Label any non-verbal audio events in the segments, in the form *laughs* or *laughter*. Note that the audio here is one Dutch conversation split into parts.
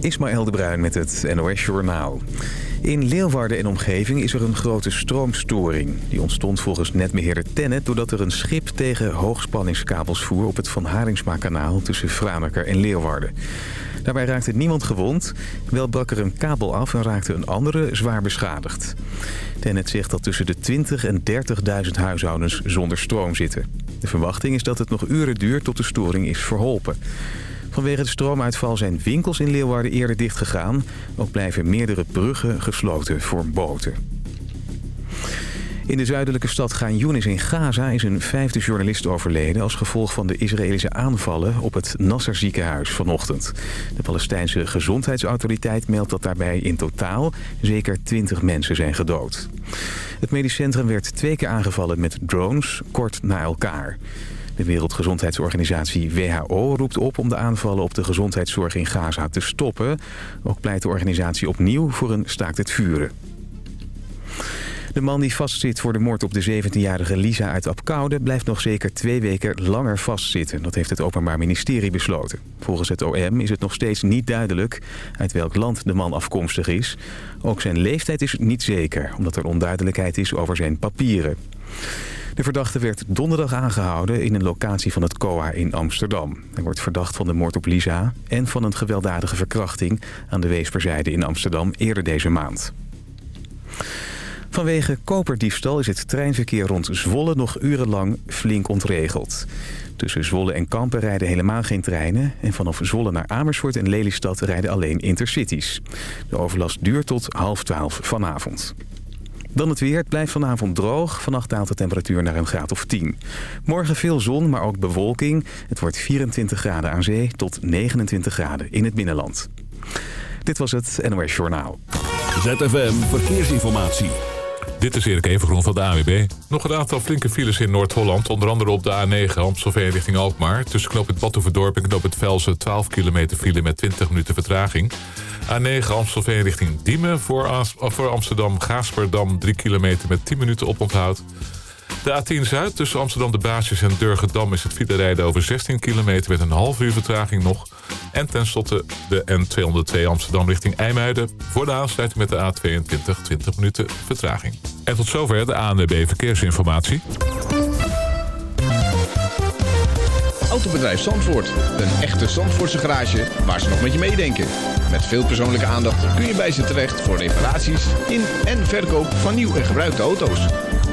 Ismaël de Bruin met het NOS Journaal. In Leeuwarden en omgeving is er een grote stroomstoring. Die ontstond volgens netbeheerder Tennet doordat er een schip tegen hoogspanningskabels voer... op het Van Haringsma-kanaal tussen Franeker en Leeuwarden. Daarbij raakte niemand gewond. Wel brak er een kabel af en raakte een andere zwaar beschadigd. Tennet zegt dat tussen de 20 en 30.000 huishoudens zonder stroom zitten. De verwachting is dat het nog uren duurt tot de storing is verholpen. Vanwege de stroomuitval zijn winkels in Leeuwarden eerder dichtgegaan. Ook blijven meerdere bruggen gesloten voor boten. In de zuidelijke stad Gaan Yunis in Gaza is een vijfde journalist overleden... als gevolg van de Israëlische aanvallen op het Nasser ziekenhuis vanochtend. De Palestijnse gezondheidsautoriteit meldt dat daarbij in totaal zeker 20 mensen zijn gedood. Het medisch centrum werd twee keer aangevallen met drones, kort na elkaar. De Wereldgezondheidsorganisatie WHO roept op om de aanvallen op de gezondheidszorg in Gaza te stoppen. Ook pleit de organisatie opnieuw voor een staakt het vuren. De man die vastzit voor de moord op de 17-jarige Lisa uit Apkoude... blijft nog zeker twee weken langer vastzitten. Dat heeft het Openbaar Ministerie besloten. Volgens het OM is het nog steeds niet duidelijk... uit welk land de man afkomstig is. Ook zijn leeftijd is niet zeker... omdat er onduidelijkheid is over zijn papieren. De verdachte werd donderdag aangehouden in een locatie van het COA in Amsterdam. Hij wordt verdacht van de moord op Lisa en van een gewelddadige verkrachting aan de Weesperzijde in Amsterdam eerder deze maand. Vanwege koperdiefstal is het treinverkeer rond Zwolle nog urenlang flink ontregeld. Tussen Zwolle en Kampen rijden helemaal geen treinen... en vanaf Zwolle naar Amersfoort en Lelystad rijden alleen intercities. De overlast duurt tot half twaalf vanavond. Dan het weer. Het blijft vanavond droog. Vannacht daalt de temperatuur naar een graad of 10. Morgen veel zon, maar ook bewolking. Het wordt 24 graden aan zee tot 29 graden in het binnenland. Dit was het NOS Journaal. ZFM Verkeersinformatie. Dit is Erik Evengroen van de AWB. Nog een aantal flinke files in Noord-Holland. Onder andere op de A9 Amstelveen richting Alkmaar. Tussen knop het Badhoevedorp en knop het Velsen 12 kilometer file met 20 minuten vertraging. A9 Amstelveen richting Diemen voor, Amsterdam Gaasperdam 3 kilometer met 10 minuten oponthoud. De A10 Zuid tussen Amsterdam de Basis en Durgedam is het file rijden over 16 kilometer met een half uur vertraging nog. En tenslotte de N202 Amsterdam richting IJmuiden voor de aansluiting met de A22 20 minuten vertraging. En tot zover de ANWB Verkeersinformatie. Autobedrijf Zandvoort. Een echte Zandvoortse garage waar ze nog met je meedenken. Met veel persoonlijke aandacht kun je bij ze terecht voor reparaties in en verkoop van nieuw en gebruikte auto's.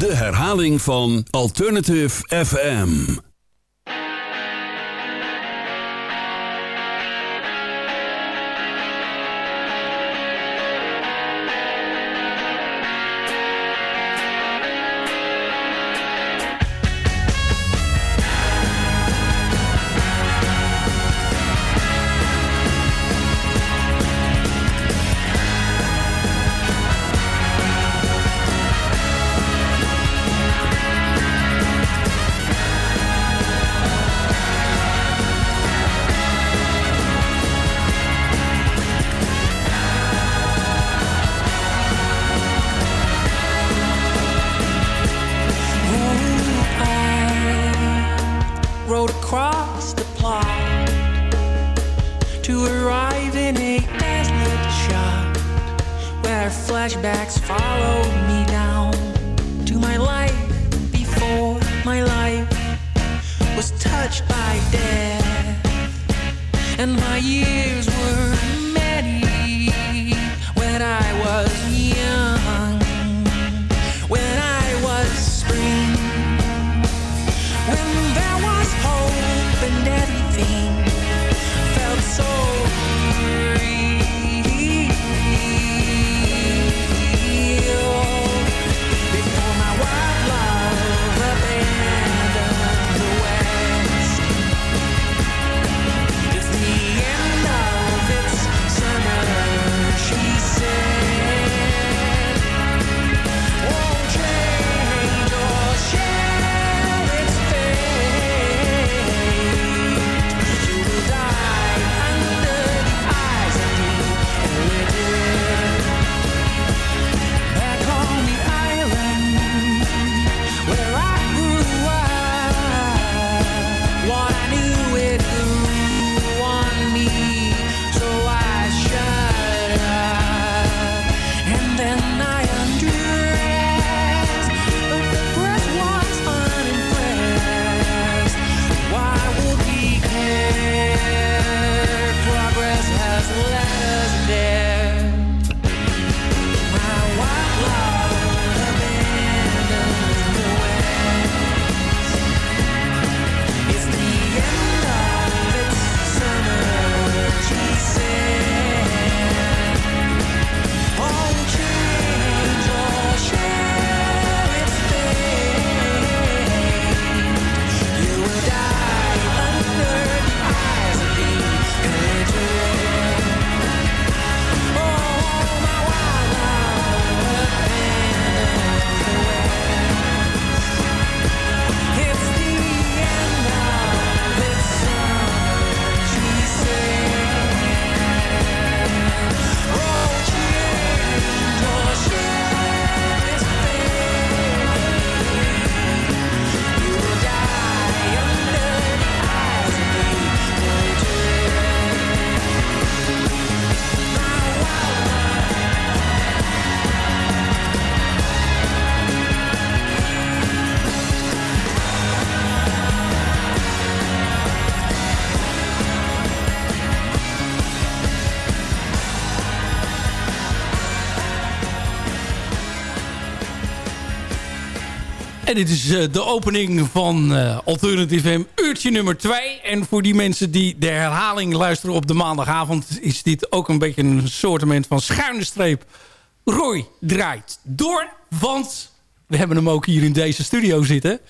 de herhaling van Alternative FM. En dit is uh, de opening van uh, Alternative M, uurtje nummer 2. En voor die mensen die de herhaling luisteren op de maandagavond... is dit ook een beetje een soortement van schuine streep. Roy draait door, want we hebben hem ook hier in deze studio zitten.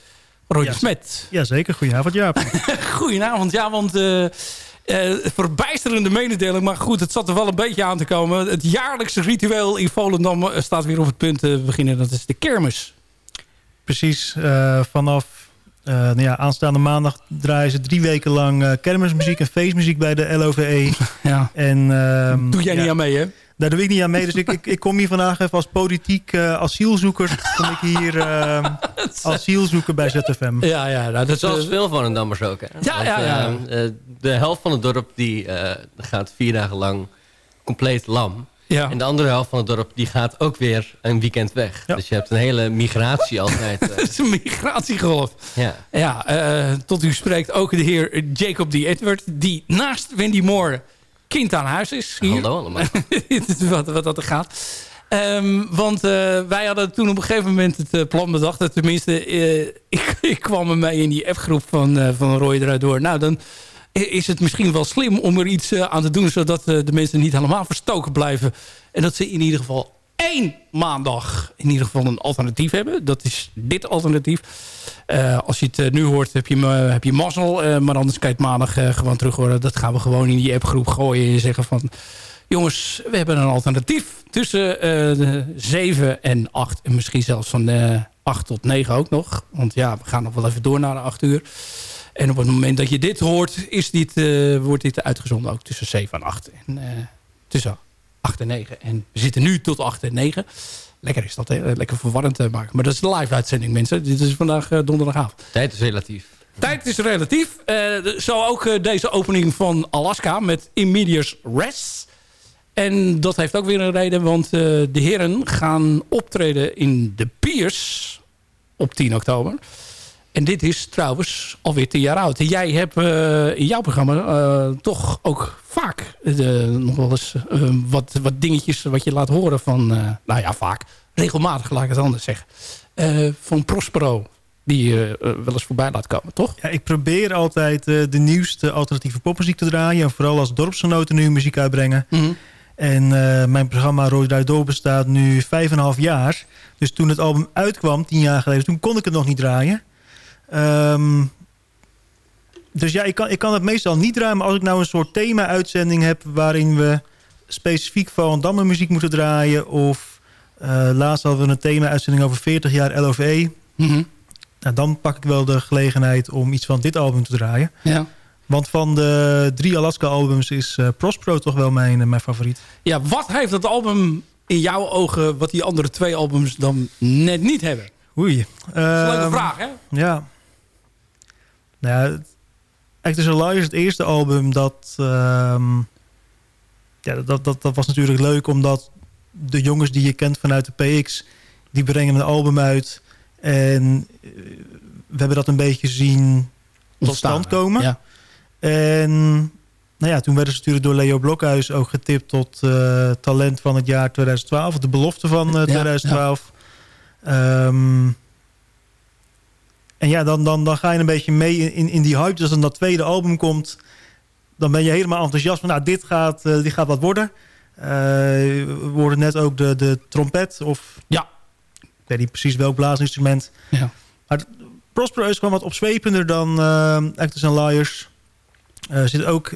Roy ja, Smet. Jazeker, goedenavond Jaap. *laughs* goedenavond, ja, want... Uh, uh, verbijsterende mededeling. Maar goed, het zat er wel een beetje aan te komen. Het jaarlijkse ritueel in Volendam staat weer op het punt te beginnen. Dat is de kermis. Precies, uh, vanaf uh, nou ja, aanstaande maandag draaien ze drie weken lang kermismuziek en feestmuziek bij de LOVE. *laughs* Ja. En, uh, Doe jij ja, niet aan mee, hè? Daar doe ik niet aan mee. Dus ik, ik, ik kom hier vandaag even als politiek uh, asielzoeker. Kom ik hier uh, *laughs* asielzoeker bij ZFM. Ja, ja. Nou, dat is Zoals veel van een dammers ook. Hè? Ja, Want, ja, ja. Uh, de helft van het dorp die, gaat vier dagen lang compleet lam. Ja. En de andere helft van het dorp die gaat ook weer een weekend weg. Ja. Dus je hebt een hele migratie *laughs* altijd. Het is een migratiegolf. Ja. ja tot u spreekt ook de heer Jacob D. Edward... die naast Wendy Moore kind aan huis is. Hier. Hallo allemaal. *laughs* wat, wat dat er gaat. Um, want uh, wij hadden toen op een gegeven moment het plan bedacht. Dat tenminste, *laughs* ik, ik, kwam er mee in die F-groep van, van Roy eruit door. Nou, dan is het misschien wel slim om er iets aan te doen... zodat de mensen niet helemaal verstoken blijven. En dat ze in ieder geval één maandag in ieder geval een alternatief hebben. Dat is dit alternatief. Als je het nu hoort, heb je, uh, heb je mazzel. maar anders kan maandag gewoon terug. Dat gaan we gewoon in die appgroep gooien. En zeggen van... Jongens, we hebben een alternatief. Tussen 7 en 8. En misschien zelfs van 8 tot 9 ook nog. Want ja, we gaan nog wel even door naar de 8 uur. En op het moment dat je dit hoort, is dit, wordt dit uitgezonden ook tussen 7 en 8. En tussen 8 en 9. En we zitten nu tot 8 en 9. Lekker is dat, hè? lekker verwarrend te maken. Maar dat is de live uitzending, mensen. Dit is vandaag uh, donderdagavond. Tijd is relatief. Tijd is relatief. Zo ook deze opening van Alaska met Immediate Res. En dat heeft ook weer een reden, want de heren gaan optreden in de Piers op 10 oktober. En dit is trouwens alweer tien jaar oud. En jij hebt uh, in jouw programma uh, toch ook vaak uh, nog wel eens wat, wat dingetjes wat je laat horen van... nou ja, vaak. Regelmatig, laat ik het anders zeggen. van Prospero. Die je wel eens voorbij laat komen, toch? Ja, ik probeer altijd de nieuwste alternatieve popmuziek te draaien. En vooral als dorpsgenoten nu muziek uitbrengen. Mm -hmm. En mijn programma Rood Door bestaat nu vijf en een half jaar. Dus toen het album uitkwam, tien jaar geleden, toen kon ik het nog niet draaien. Um, dus ja, ik kan, ik kan het meestal niet draaien. Maar als ik nou een soort thema-uitzending heb... waarin we specifiek van Damme muziek moeten draaien... of uh, laatst hadden we een thema-uitzending over 40 jaar LOVE... Mm -hmm. nou, dan pak ik wel de gelegenheid om iets van dit album te draaien. Ja. Want van de drie Alaska-albums is uh, Prospero toch wel mijn, uh, mijn favoriet. Ja, wat heeft dat album in jouw ogen... wat die andere twee albums dan net niet hebben? Oei. Dat is een leuke vraag, hè? Ja. Nou ja, Actors Alive is het eerste album dat... Um, ja, dat, dat, dat was natuurlijk leuk omdat de jongens die je kent vanuit de PX... die brengen een album uit. En we hebben dat een beetje zien tot stand komen. Ja. En nou ja, toen werden ze natuurlijk door Leo Blokhuis ook getipt tot uh, talent van het jaar 2012. De belofte van uh, 2012. Ja, ja. Um, en ja, dan, dan, dan ga je een beetje mee in, in die hype. Dus als dan dat tweede album komt, dan ben je helemaal enthousiast. Van, nou, dit gaat, uh, dit gaat wat worden. Uh, we hoorden net ook de, de trompet. Of, ja. Ik weet niet precies welk blaasinstrument. Ja. Maar Prospero is gewoon wat opzwepender dan uh, Actors and Liars. Er zitten ook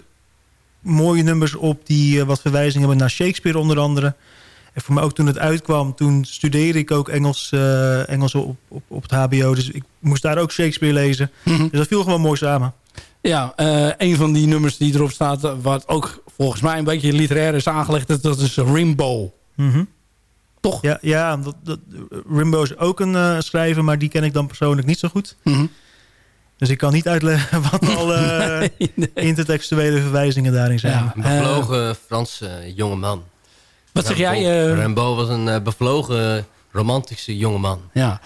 mooie nummers op die wat verwijzingen hebben naar Shakespeare onder andere. En voor mij ook toen het uitkwam, toen studeerde ik ook Engels, uh, Engels op, op, op het hbo. Dus ik moest daar ook Shakespeare lezen. Mm -hmm. Dus dat viel gewoon mooi samen. Ja, uh, een van die nummers die erop staat... wat ook volgens mij een beetje literair is aangelegd... dat is Rimbo. Mm -hmm. Toch? Ja, ja dat, dat, Rimbo is ook een uh, schrijver... maar die ken ik dan persoonlijk niet zo goed. Mm -hmm. Dus ik kan niet uitleggen *laughs* wat alle *laughs* nee, nee. intertextuele verwijzingen daarin zijn. Ja, een bevlogen Franse jongeman. Wat zeg jij? Uh... Was een uh, bevlogen, romantische jongeman. Ja.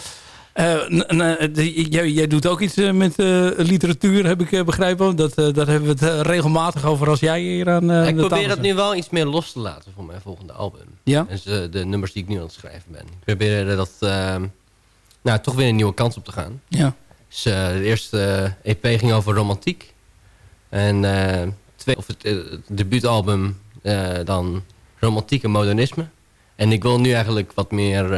Uh, jij, jij, doet ook iets met literatuur, heb ik begrepen. Dat, daar hebben we het regelmatig over als jij hier aan Ik probeer het nu wel iets meer los te laten voor mijn volgende album. Ja? Dus de nummers die ik nu aan het schrijven ben. Ik probeer dat... nou nou, toch weer een nieuwe kans op te gaan. Ja. Dus, de eerste EP ging over romantiek. En twee, of het, het debuutalbum dan romantiek en modernisme. En ik wil nu eigenlijk wat meer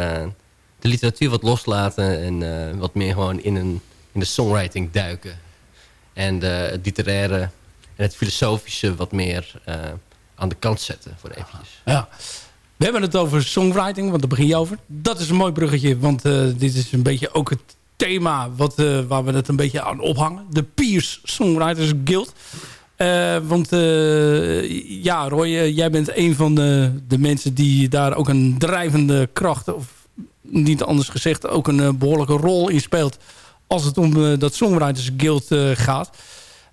de literatuur wat loslaten en wat meer gewoon in, een, in de songwriting duiken. En het literaire en het filosofische wat meer aan de kant zetten voor eventjes. Ja. We hebben het over songwriting, want daar begin je over. Dat is een mooi bruggetje, want dit is een beetje ook het thema wat, waar we het een beetje aan ophangen. De Piers Songwriters Guild. Uh, want ja, Roy, jij bent een van de, de mensen die daar ook een drijvende kracht... of niet anders gezegd ook een behoorlijke rol in speelt... als het om dat Songwriters Guild gaat.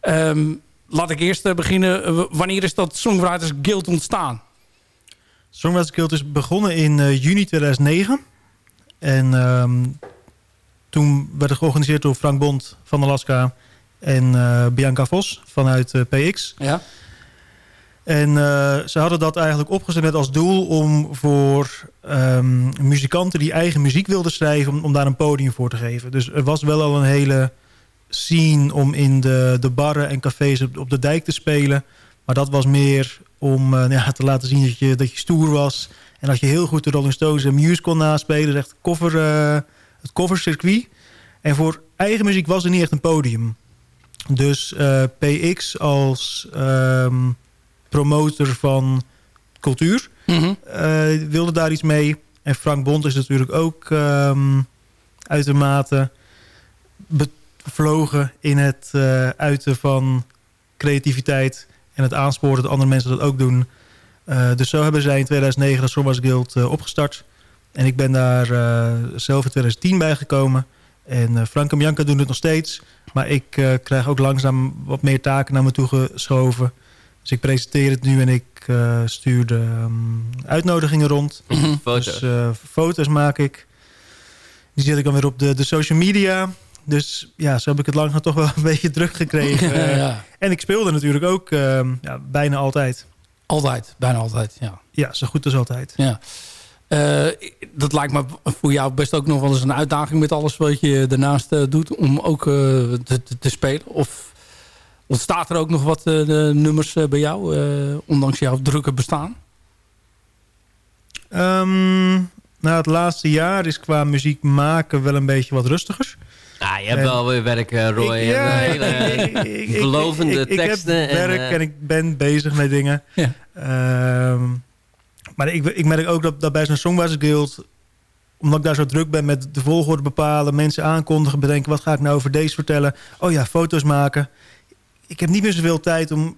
Um, laat ik eerst beginnen. wanneer is dat Songwriters Guild ontstaan? Songwriters Guild is begonnen in juni 2009. En um, toen werd het georganiseerd door Frank Bond van Alaska en uh, Bianca Vos vanuit uh, PX. Ja. En ze hadden dat eigenlijk opgezet met als doel om voor um, muzikanten die eigen muziek wilden schrijven... Om, om, daar een podium voor te geven. Dus er was wel al een hele scene om in de, de barren en cafés op, op de dijk te spelen. Maar dat was meer om uh, ja, te laten zien dat je, dat je stoer was. En dat je heel goed de Rolling Stones en Muse kon naspelen. Dus echt cover, uh, het covercircuit. En voor eigen muziek was er niet echt een podium. Dus uh, PX als um, promotor van cultuur mm -hmm. wilde daar iets mee. En Frank Bond is natuurlijk ook um, uitermate bevlogen in het uiten van creativiteit en het aansporen dat andere mensen dat ook doen. Uh, dus zo hebben zij in 2009 de Sombas Guild uh, opgestart. En ik ben daar zelf in 2010 bij gekomen. En Frank en Bianca doen het nog steeds. Maar ik krijg ook langzaam wat meer taken naar me toe geschoven. Dus ik presenteer het nu en ik stuur de um, uitnodigingen rond. *clears throat* foto's. Dus foto's maak ik. Die zet ik dan weer op de, de social media. Dus ja, zo heb ik het langzaam toch wel *laughs* een beetje druk gekregen. ja, ja. En ik speelde natuurlijk ook uh, ja, bijna altijd. Altijd, bijna altijd, ja. Ja, zo goed als altijd. Ja. Uh, dat lijkt me voor jou best ook nog wel eens een uitdaging met alles wat je daarnaast uh, doet. Om ook uh, te, te, spelen. Of ontstaat er ook nog wat nummers bij jou, ondanks jouw drukke bestaan? Um, nou, het laatste jaar is qua muziek maken wel een beetje wat rustiger. Ah, je hebt wel weer werk, Roy. Ik, ja, hele gelovende ik, ik, teksten. Ik heb werk en, en, ik ben bezig met dingen. Ja. Um, maar ik, ik merk ook dat, dat bij zo'n Songwriters Guild... omdat ik daar zo druk ben met de volgorde bepalen... mensen aankondigen, bedenken... wat ga ik nou over deze vertellen? Oh ja, foto's maken. Ik heb niet meer zoveel tijd om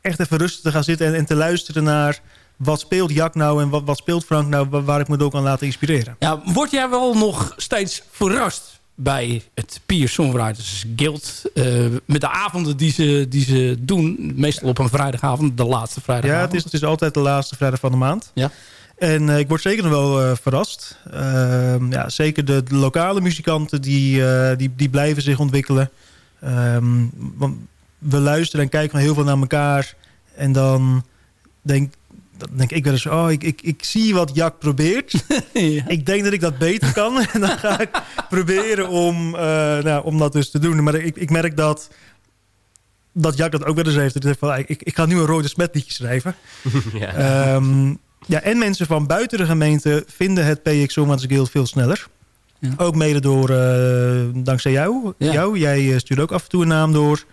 echt even rustig te gaan zitten... en, te luisteren naar wat speelt Jack nou en wat, wat speelt Frank nou... waar ik me ook aan laten inspireren. Ja, word jij wel nog steeds verrast bij het Pier Songwriters Guild. Uh, met de avonden die ze, die ze doen. Meestal op een vrijdagavond. De laatste vrijdagavond. Ja, het is, het is altijd de laatste vrijdag van de maand. Ja. En uh, ik word zeker nog wel uh, verrast. ja, zeker de, de, lokale muzikanten die, die, die blijven zich ontwikkelen. Um, want we luisteren en kijken heel veel naar elkaar. En dan denk dan denk ik wel eens, oh, ik, ik, ik zie wat Jack probeert. *laughs* ja. Ik denk dat ik dat beter kan. *laughs* en dan ga ik proberen om, uh, nou, om dat dus te doen. Maar ik, ik merk dat, dat Jack dat ook wel eens heeft. Dat van, ik, ik ga nu een rode smet liedje schrijven. *laughs* ja. Um, ja, en mensen van buiten de gemeente vinden het PX Guild veel sneller. Ja. Ook mede door, uh, dankzij jou. Ja. jou. Jij stuurt ook af en toe een naam door.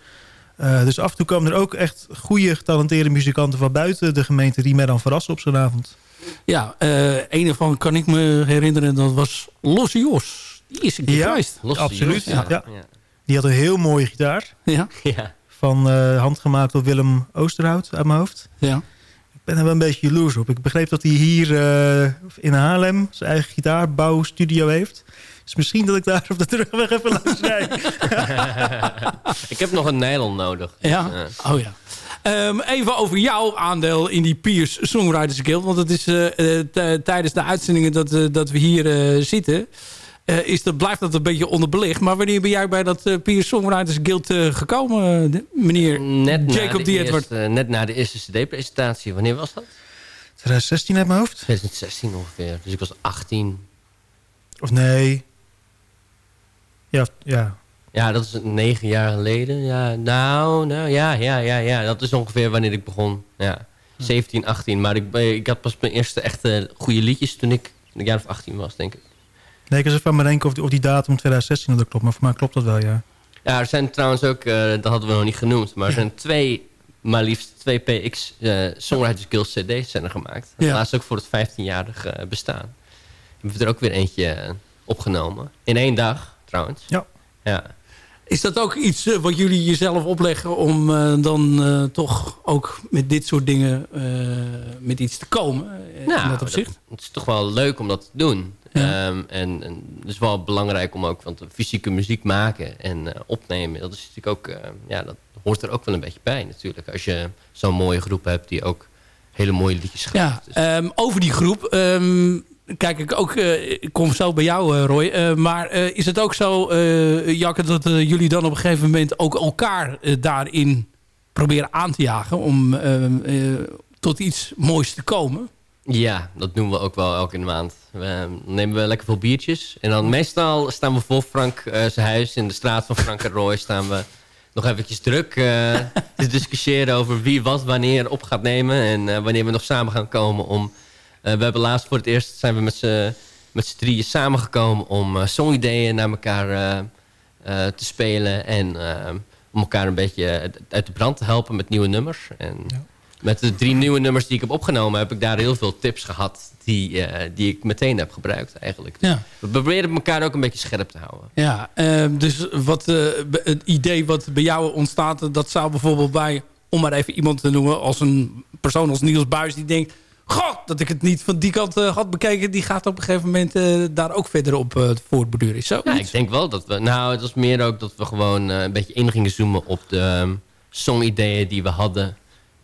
Uh, dus af en toe komen er ook echt goede, getalenteerde muzikanten van buiten de gemeente... die mij dan verrassen op zo'n avond. Ja, uh, een ervan kan ik me herinneren, dat was Losse Jos. Die is een keer ja, geweest. absoluut. Ja. Ja. Die had een heel mooie gitaar. Ja. ja. Van uh, handgemaakt door Willem Oosterhout uit mijn hoofd. Ja. Ik ben er wel een beetje jaloers op. Ik begreep dat hij hier in Haarlem zijn eigen gitaarbouwstudio heeft. Dus misschien dat ik daar op de terugweg even langs *laughs* rijd. ik heb nog een nylon nodig. Ja? Oh ja. Um, even over jouw aandeel in die Piers Songwriters Guild. Want het is uh, tijdens de uitzendingen dat, uh, dat we hier uh, zitten... is dat, blijft dat een beetje onderbelicht. Maar wanneer ben jij bij dat Piers Songwriters Guild gekomen, meneer net Jacob D. Edward? net na de eerste cd-presentatie. Wanneer was dat? 2016 uit mijn hoofd. 2016 ongeveer. Dus ik was 18. Of nee, Ja, ja. Ja, dat is negen jaar geleden. Ja, nou, nou ja, ja, ja, ja. Dat is ongeveer wanneer ik begon. Ja, 17, 18. Maar ik, ik had pas mijn eerste echte goede liedjes toen ik een jaar of 18 was, denk ik. Nee, ik was even aan me denken of die, of die datum 2016 dat klopt. Maar voor mij klopt dat wel, ja. Ja, er zijn trouwens ook, uh, dat hadden we nog niet genoemd... maar er zijn *laughs* twee, maar liefst twee PX uh, Songwriters Guild CD's zijn er gemaakt. Ja. Laatst ook voor het 15-jarig uh, bestaan. We hebben er ook weer eentje opgenomen. In één dag, trouwens. Ja. ja. Is dat ook iets uh, wat jullie jezelf opleggen om uh, dan uh, toch ook met dit soort dingen met iets te komen? Nou, in dat opzicht? Dat, het is toch wel leuk om dat te doen. Ja. Um, en, en het is wel belangrijk om ook, want fysieke muziek maken en opnemen, dat is natuurlijk ook, ja, dat hoort er ook wel een beetje bij natuurlijk. Als je zo'n mooie groep hebt die ook hele mooie liedjes schrijft. Ja, dus. um, over die groep, um, kijk ik ook, uh, ik kom zo bij jou uh, Roy, uh, maar is het ook zo, Jakke, dat jullie dan op een gegeven moment ook elkaar daarin proberen aan te jagen om tot iets moois te komen? Ja, dat doen we ook wel elke maand. We nemen we lekker veel biertjes en dan meestal staan we voor Frank zijn huis in de straat van Frank en Roy staan we nog eventjes druk *laughs* te discussiëren over wie wat wanneer op gaat nemen en wanneer we nog samen gaan komen om we hebben laatst voor het eerst zijn we met z'n met z'n drieën samengekomen om uh, songideeën naar elkaar uh, te spelen. En om elkaar een beetje uit de brand te helpen met nieuwe nummers. En ja. met de drie nieuwe nummers die ik heb opgenomen heb ik daar heel veel tips gehad die, die ik meteen heb gebruikt eigenlijk. Dus ja. We proberen elkaar ook een beetje scherp te houden. Ja, dus wat, het idee wat bij jou ontstaat, dat zou bijvoorbeeld bij, om maar even iemand te noemen, als een persoon als Niels Buis die denkt Goh, dat ik het niet van die kant uh, had bekeken. Die gaat op een gegeven moment uh, daar ook verder op uh, voortborduren. Is zo ja, ik denk wel dat we... Nou, het was meer ook dat we gewoon een beetje in gingen zoomen op de um, songideeën die we hadden.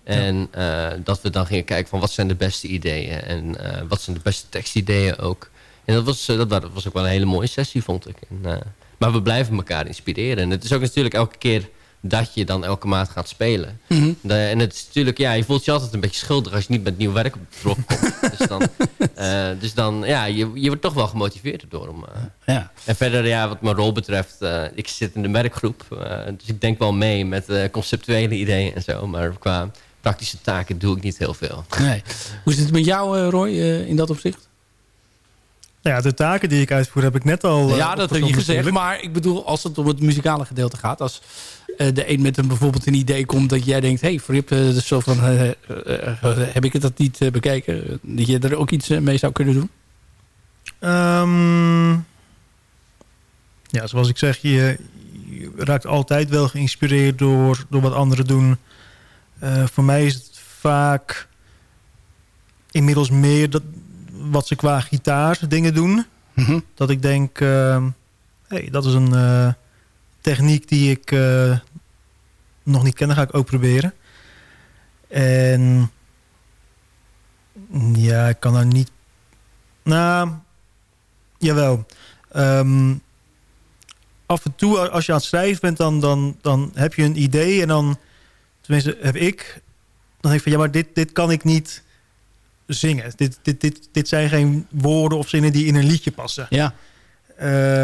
En ja. dat we dan gingen kijken van wat zijn de beste ideeën. En wat zijn de beste tekstideeën ook. En dat was, dat, dat was ook wel een hele mooie sessie, vond ik. En, maar we blijven elkaar inspireren. En het is ook natuurlijk elke keer dat je dan elke maand gaat spelen. Mm -hmm. de, en het is natuurlijk, ja, je voelt je altijd een beetje schuldig als je niet met nieuw werk op de trok komt. *laughs* dus dan, uh, dus dan ja, je, je wordt toch wel gemotiveerd door om. Uh, ja. En verder, ja, wat mijn rol betreft, uh, ik zit in de werkgroep. dus ik denk wel mee met conceptuele ideeën en zo. Maar qua praktische taken doe ik niet heel veel. Nee. Hoe zit het met jou, Roy, in dat opzicht? Nou ja, de taken die ik uitvoer heb ik net al... ja, dat heb je gezegd. Natuurlijk. Maar ik bedoel, als het om het muzikale gedeelte gaat... als uh, de een met een bijvoorbeeld een idee komt dat jij denkt... hey, Frip, uh, dus zo van, uh, heb ik het niet bekeken? Dat je er ook iets mee zou kunnen doen? Um, ja, zoals ik zeg, je, je, raakt altijd wel geïnspireerd door, door wat anderen doen. voor mij is het vaak inmiddels meer dat, wat ze qua gitaar dingen doen. Mm -hmm. Dat ik denk, hey, dat is een techniek die ik uh, nog niet ken, dan ga ik ook proberen. En ja, ik kan er niet... Nou, jawel. Um, af en toe als je aan het schrijven bent, dan, dan, dan heb je een idee en dan... Tenminste, heb ik... Dan denk ik van, ja, maar dit, dit kan ik niet zingen. Dit, dit, dit, dit zijn geen woorden of zinnen die in een liedje passen. Ja.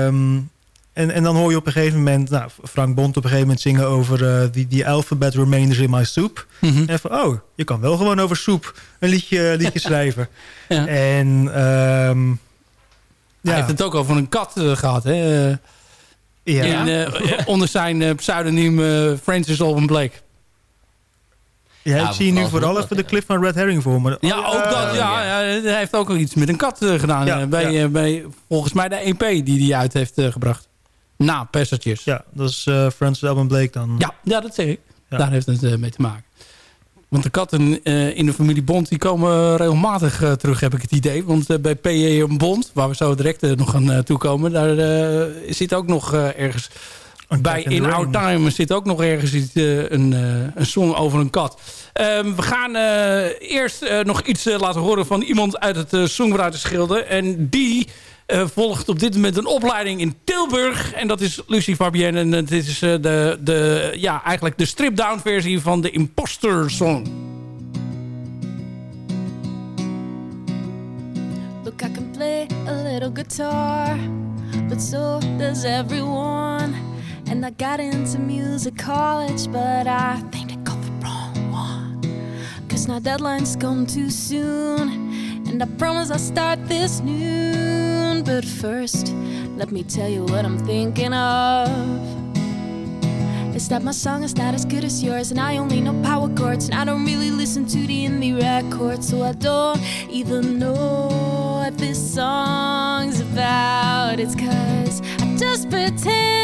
Um, en, en dan hoor je op een gegeven moment nou, Frank Bond op een gegeven moment zingen over uh, die, die alphabet remainders in my soup. Mm -hmm. En van, oh, je kan wel gewoon over soep een liedje, liedje *laughs* schrijven. ja. En um, ja. Hij heeft het ook over een kat uh, gehad, hè? Ja. In, uh, *laughs* onder zijn pseudoniem Francis Alban Blake. Ja, ik zie nu vooral even de clip van Red Herring voor me. Ja, ook dat. Ja, ja. hij heeft ook al iets met een kat gedaan. Ja, bij, ja. bij volgens mij de EP die hij uit heeft gebracht. Na Passages. Ja, dat is uh, Francis Alban Blake dan. Ja, ja dat zeg ik. Ja. Daar heeft het uh, mee te maken. Want de katten uh, in de familie Bond die komen regelmatig terug, heb ik het idee. Want bij P.J. Bond, waar we zo direct nog aan toekomen... daar zit ook nog ergens... bij In Our Time zit ook nog ergens iets, een, een song over een kat. Um, we gaan eerst nog iets laten horen van iemand uit het uh, Songwritersgilde. En die... Uh, volgt op dit moment een opleiding in Tilburg. En dat is Lucie Fabienne. En het is uh, de, de, ja, eigenlijk de strip-down versie van de Imposter Song. Look, I can play a little guitar, but so does everyone. And I got into music college, but I think I got the wrong one. Cause now deadlines come too soon, and I promise I'll start this noon. But first, let me tell you what I'm thinking of. Is that my song is not as good as yours And I only know power chords And I don't really listen to the indie records So I don't even know what this song's about It's cause I just pretend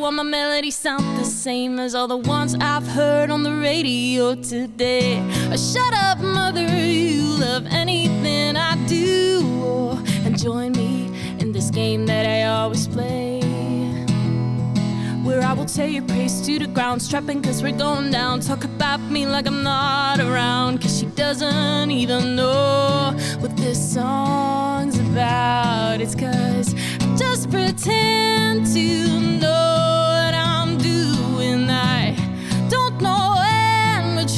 why my melodies sound the same as all the ones I've heard on the radio today? Oh, shut up, mother, you love anything I do. Oh, and join me in this game that I always play. Where I will tear your praise to the ground, strapping cause we're going down. Talk about me like I'm not around, cause she doesn't even know what this song's about. It's cause I just pretend to know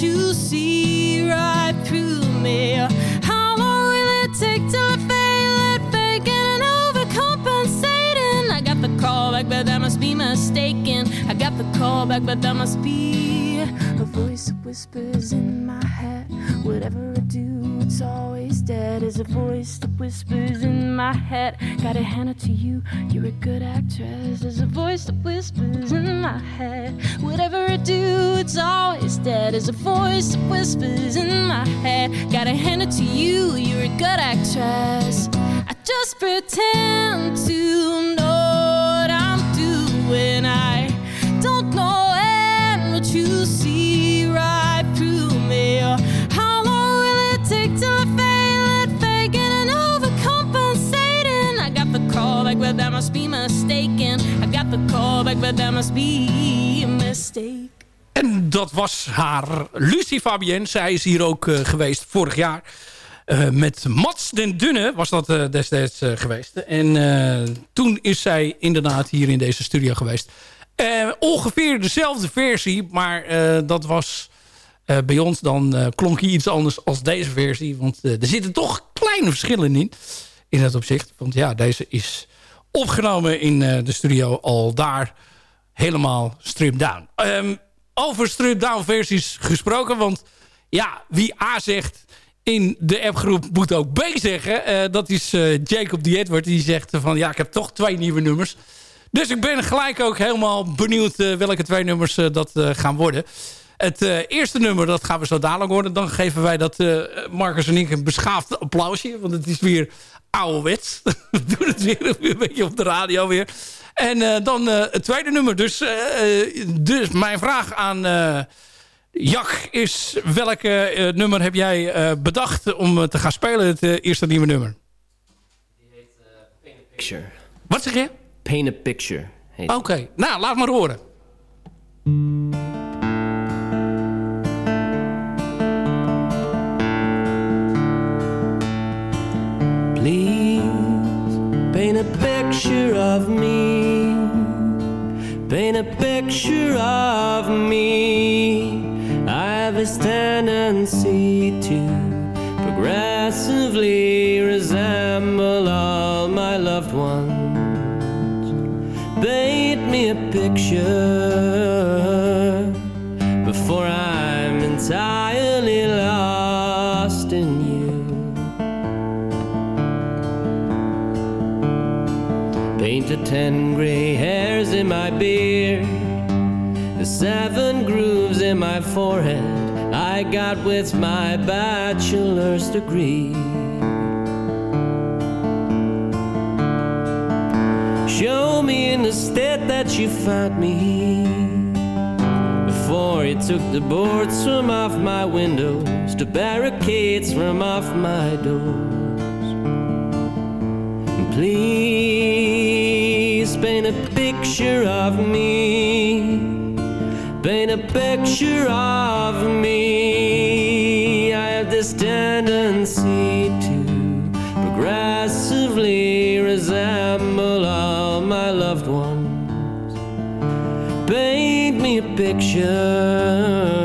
you see right through me. How long will it take till I fail at faking and overcompensating? I got the call back, but that must be mistaken. I got the call back, but that must be a voice whispers in my head. Whatever I do, it's always dead. Is a voice that whispers in my head. Gotta hand it to you, you're a good actress. There's a voice that whispers in my head. Whatever I do, it's always dead. Is a voice that whispers in my head. Gotta hand it to you, you're a good actress. I just pretend to know what I'm doing. I don't know when, but you see right but that must be mistaken. I got the call back, but that must be a mistake. En dat was haar Lucie Fabienne. Zij is hier ook uh, geweest vorig jaar. Uh, met Mats den Dunne was dat uh, destijds geweest. En toen is zij inderdaad hier in deze studio geweest. ongeveer dezelfde versie, maar dat was bij ons dan klonk hij iets anders als deze versie. Want er zitten toch kleine verschillen in, in dat opzicht. Want ja, deze is opgenomen in de studio al daar helemaal stripped down. Um, over stripped down versies gesproken, want ja, wie A zegt in de appgroep moet ook B zeggen. Uh, dat is uh, Jacob die Edward. Die zegt van ja, ik heb toch twee nieuwe nummers. Dus ik ben gelijk ook helemaal benieuwd welke twee nummers dat gaan worden. Het eerste nummer, dat gaan we zo dadelijk horen. Dan geven wij dat Marcus en ik een beschaafd applausje. Want het is weer ouderwets. *laughs* we doen het weer een beetje op de radio weer. En dan het tweede nummer. Dus, dus mijn vraag aan... Jak, is welke uh, nummer heb jij uh, bedacht om te gaan spelen, het uh, eerste nieuwe nummer? Die heet Paint a Picture. Wat zeg je? Paint a Picture. Oké, okay. nou laat maar horen. Please paint a picture of me Paint a picture of me I have this tendency to progressively resemble all my loved ones. Paint me a picture before I'm entirely lost in you. Paint the ten gray hairs in my beard the seven grooves in my forehead I got with my bachelor's degree. Show me in the state that you found me before you took the boards from off my windows, the barricades from off my doors. And please paint a picture of me paint a picture of me. I have this tendency to progressively resemble all my loved ones. Paint me a picture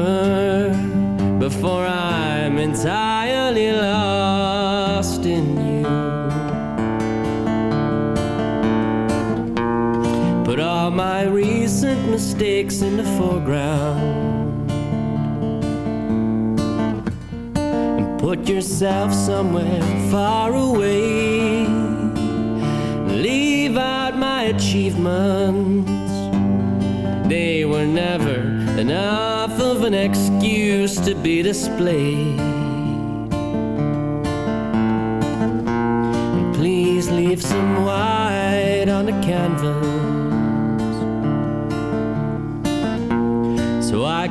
mistakes in the foreground. And put yourself somewhere far away. Leave out my achievements. They were never enough of an excuse to be displayed. And please leave some white on the canvas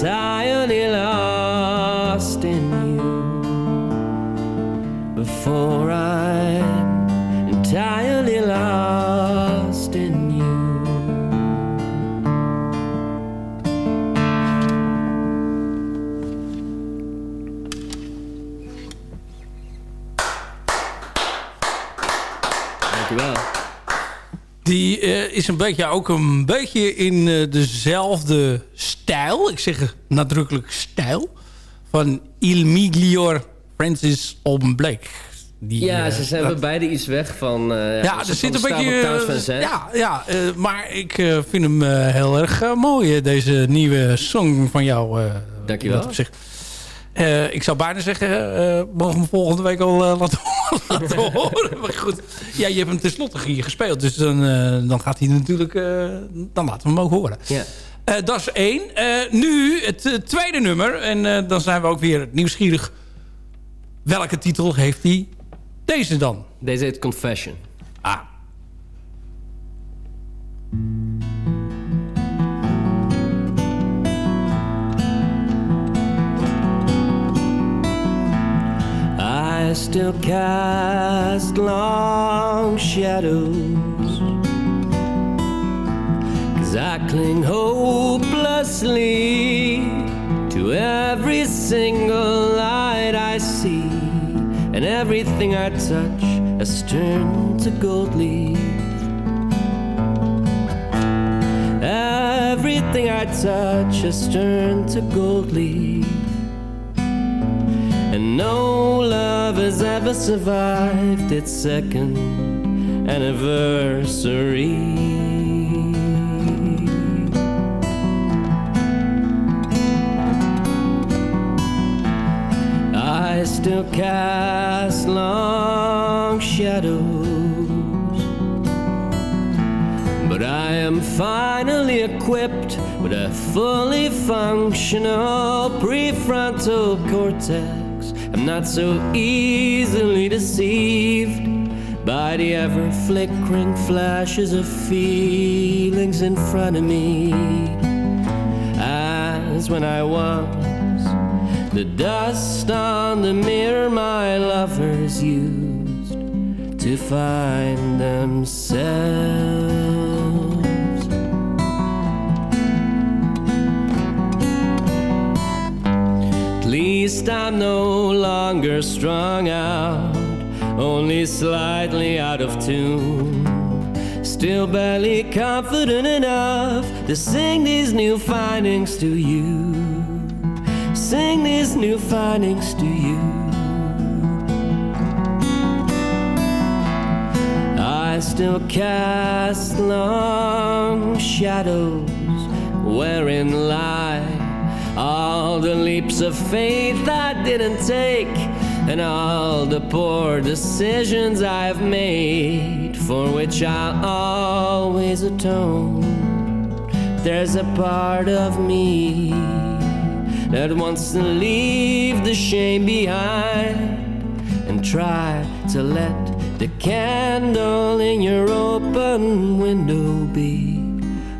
Entirely lost in you. Before I'm entirely lost in you. Dankjewel. Die eh, is een beetje, ook een beetje in eh, dezelfde stijl. Ik zeg nadrukkelijk stijl. Van Il Miglior Francis Alban Blake. Die, Ja, eh, ze zijn dat- beide iets weg van. eh, ja, er zit een beetje... Zandt. ja, ja eh, maar ik vind hem heel erg mooi, deze nieuwe song van jou. Dankjewel. opzicht. Eh, ik zou bijna zeggen, eh, mogen we hem volgende week al laten, *laughs* laten horen. Maar goed, ja, je hebt hem tenslotte hier gespeeld. Dus dan, dan gaat hij natuurlijk... dan laten we hem ook horen. Ja. Eh, dat is één. Eh, nu het eh, tweede nummer. En dan zijn we ook weer nieuwsgierig. Welke titel heeft hij deze dan? Deze heet Confession. Ah. I still cast long shadows. Cause I cling hopelessly to every single light I see. And everything I touch has turned to gold leaf. Everything I touch has turned to gold leaf. And no love has ever survived its second anniversary. I still cast long shadows. But I am finally equipped with a fully functional prefrontal cortex. I'm not so easily deceived by the ever flickering flashes of feelings in front of me. As when I was the dust on the mirror my lovers used to find themselves. At least I'm no longer strung out, only slightly out of tune. Still barely confident enough to sing these new findings to you. Sing these new findings to you. I still cast long shadows wherein lie all the leaps of faith I didn't take, and all the poor decisions I've made, for which I'll always atone. There's a part of me that wants to leave the shame behind and try to let the candle in your open window be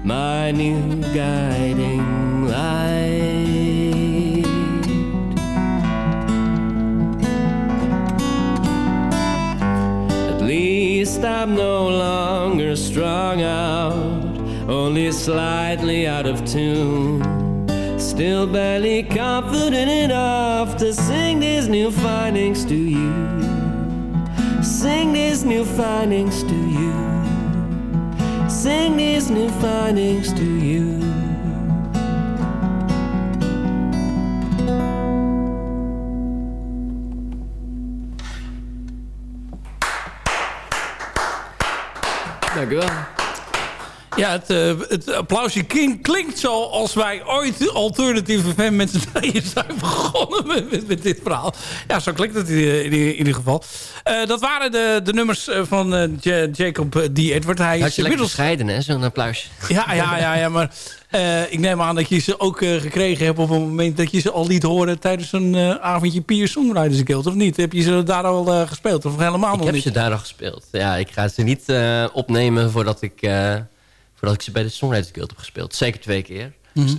my new guiding light. At least I'm no longer strung out, only slightly out of tune. Still barely confident enough to sing these new findings to you. Sing these new findings to you. Sing these new findings to you. Ja, het, eh, het applausje klinkt, klinkt zo als wij ooit alternatieve fan met z'n tweeën zijn begonnen met, met, met dit verhaal. Ja, zo klinkt het in, in, in ieder geval. Eh, dat waren de, de nummers eh, van Ja- Jacob D. Edward. Hij is inmiddels... gescheiden, hè? Zo'n applausje. Ja, ja, ja, ja maar ik neem aan dat je ze ook gekregen hebt op het moment dat je ze al liet horen tijdens een avondje Pier Songwriters Guild, of niet? Heb je ze daar al gespeeld of helemaal Ik nog heb niet? ze daar al gespeeld. Ja, ik ga ze niet opnemen voordat ik, voordat ik ze bij de Songwriters Guild heb gespeeld. Zeker twee keer. Mhm.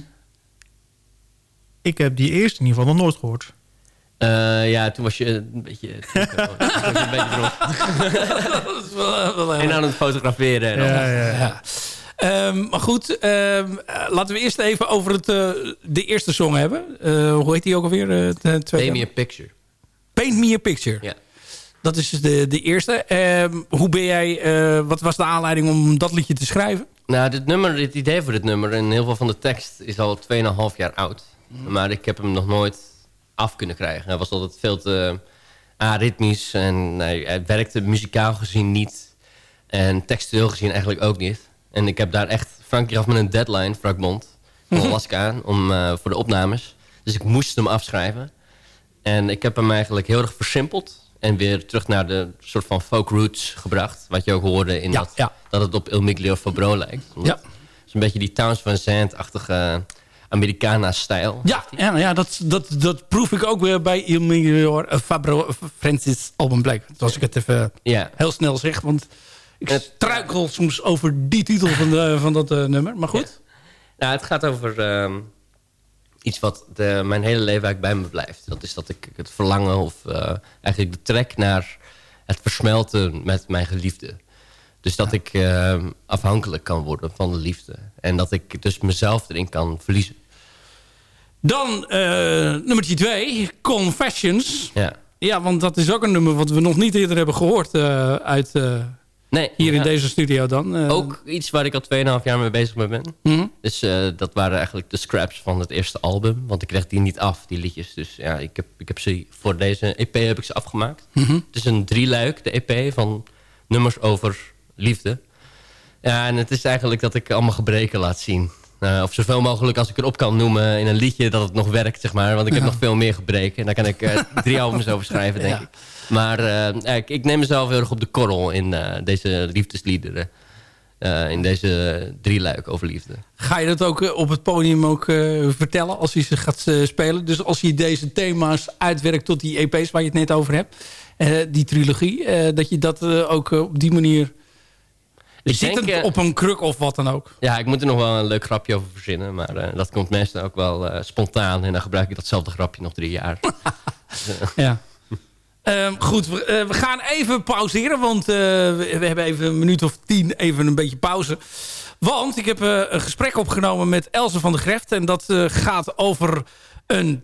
Ik heb die eerste in ieder geval nog nooit gehoord. Eh, ja, toen was je een beetje... *laughs* toen was je een beetje erop. *laughs* Dat is wel, wel heel En aan het fotograferen. En alles. ja. Ehm, maar goed, ehm, eh, laten we eerst even over het, eh, de eerste song hebben. Eh, hoe heet die ook alweer? Paint me a picture. Paint Me a Picture. Ja. Dat is dus de, de eerste. Ehm, hoe ben jij, eh, wat was de aanleiding om dat liedje te schrijven? Nou, dit nummer, dit idee voor dit nummer en heel veel van de tekst is al 2,5 jaar oud. Maar ik heb hem nog nooit af kunnen krijgen. Hij was altijd veel te aritmisch en hij werkte muzikaal gezien niet. En textueel gezien eigenlijk ook niet. En ik heb daar echt... Frankie gaf me een deadline, Frank Bond, *laughs* van Alaska, om, eh, voor de opnames. Dus ik moest hem afschrijven. En ik heb hem eigenlijk heel erg versimpeld. En weer terug naar de soort van folk roots gebracht. Wat je ook hoorde in Ja, dat, ja. dat het op Il Miglio Fabro lijkt. Ja. Het is een beetje die Towns van Zandt-achtige Americana-stijl. Ja, ja, ja dat, dat, dat proef ik ook weer bij Il Miglior uh, Fabro uh, Francis album Black. Als ik het even Ja. heel snel zeg, want ik Het- struikel soms over die titel van, de, van dat eh, nummer. Maar goed. Nou, het gaat over ehm, iets wat de, mijn hele leven eigenlijk bij me blijft. Dat is dat ik het verlangen of eh, eigenlijk de trek naar het versmelten met mijn geliefde. Dus dat ik ehm, afhankelijk kan worden van de liefde. En dat ik dus mezelf erin kan verliezen. Dan uh, nummertje 2, Confessions. Ja. Ja, want dat is ook een nummer wat we nog niet eerder hebben gehoord uit nee, hier ja. in deze studio dan. Uh, Ook iets waar ik al 2,5 jaar mee bezig ben. Mm -hmm. Dus uh, dat waren eigenlijk de scraps van het eerste album. Want ik kreeg die niet af, die liedjes. Dus ja, ik heb, ik heb ze voor deze EP heb ik ze afgemaakt. Mhm. Mm -hmm. Het is een drieluik, de EP, van nummers over liefde. Ja, en het is eigenlijk dat ik allemaal gebreken laat zien. Uh, of zoveel mogelijk als ik erop kan noemen in een liedje dat het nog werkt, zeg maar. Want ik heb ja. nog veel meer gebreken. En daar kan ik uh, *laughs* drie albums over schrijven, denk ja. ik. Maar uh, ik, ik, neem mezelf heel erg op de korrel in deze liefdesliederen. in deze drie luik over liefde. Ga je dat ook op het podium ook vertellen als je ze gaat spelen? Dus als je deze thema's uitwerkt tot die EP's waar je het net over hebt. die trilogie. dat je dat ook op die manier... Ik Zit denk, het op een kruk of wat dan ook? Ja, ik moet er nog wel een leuk grapje over verzinnen. Maar uh, dat komt meestal ook wel uh, spontaan. En dan gebruik ik datzelfde grapje nog drie jaar. *laughs* Ja. Um, goed, we, uh, we, gaan even pauzeren. Want we, we, hebben even een minuut of tien even een beetje pauze. Want ik heb een gesprek opgenomen met Else van der Greft. En dat gaat over een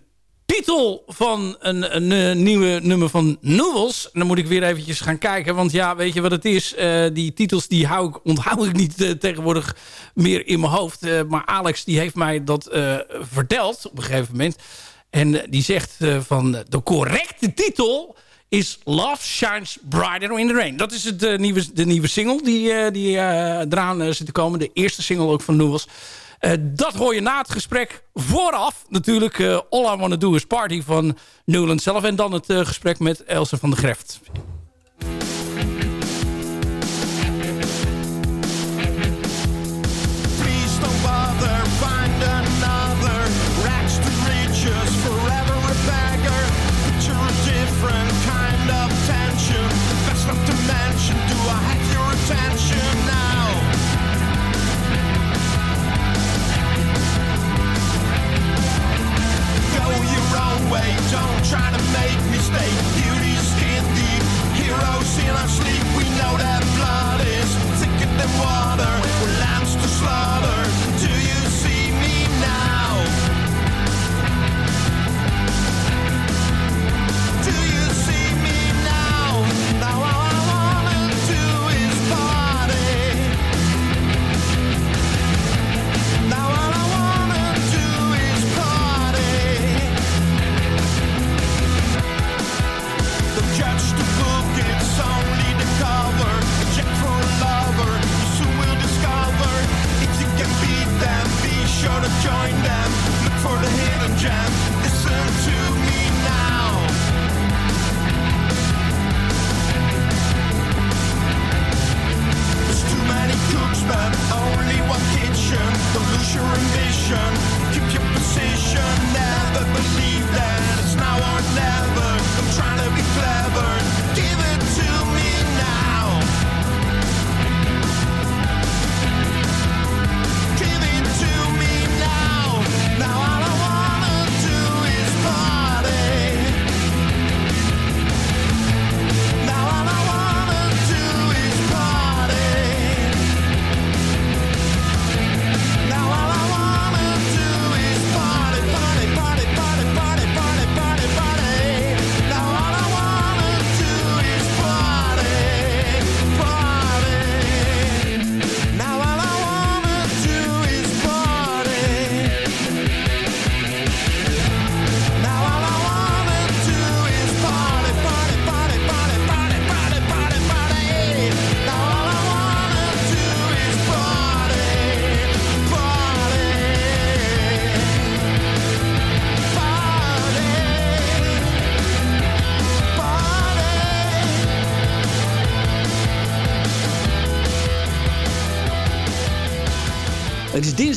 titel van een, een, een, nieuwe nummer van Noodles. Dan moet ik weer eventjes gaan kijken. Want ja, weet je wat het is? Uh, die titels die hou ik, onthoud ik niet uh, tegenwoordig meer in mijn hoofd. Maar Alex die heeft mij dat verteld op een gegeven moment. En die zegt van de correcte titel is Love Shines Brighter in the Rain. Dat is het, nieuwe, de nieuwe single die, die eraan zit te komen. De eerste single ook van Noodles. Dat hoor je na het gesprek vooraf. Natuurlijk All I Wanna Do Is Party van Newland zelf. En dan het gesprek met Else van de Greft.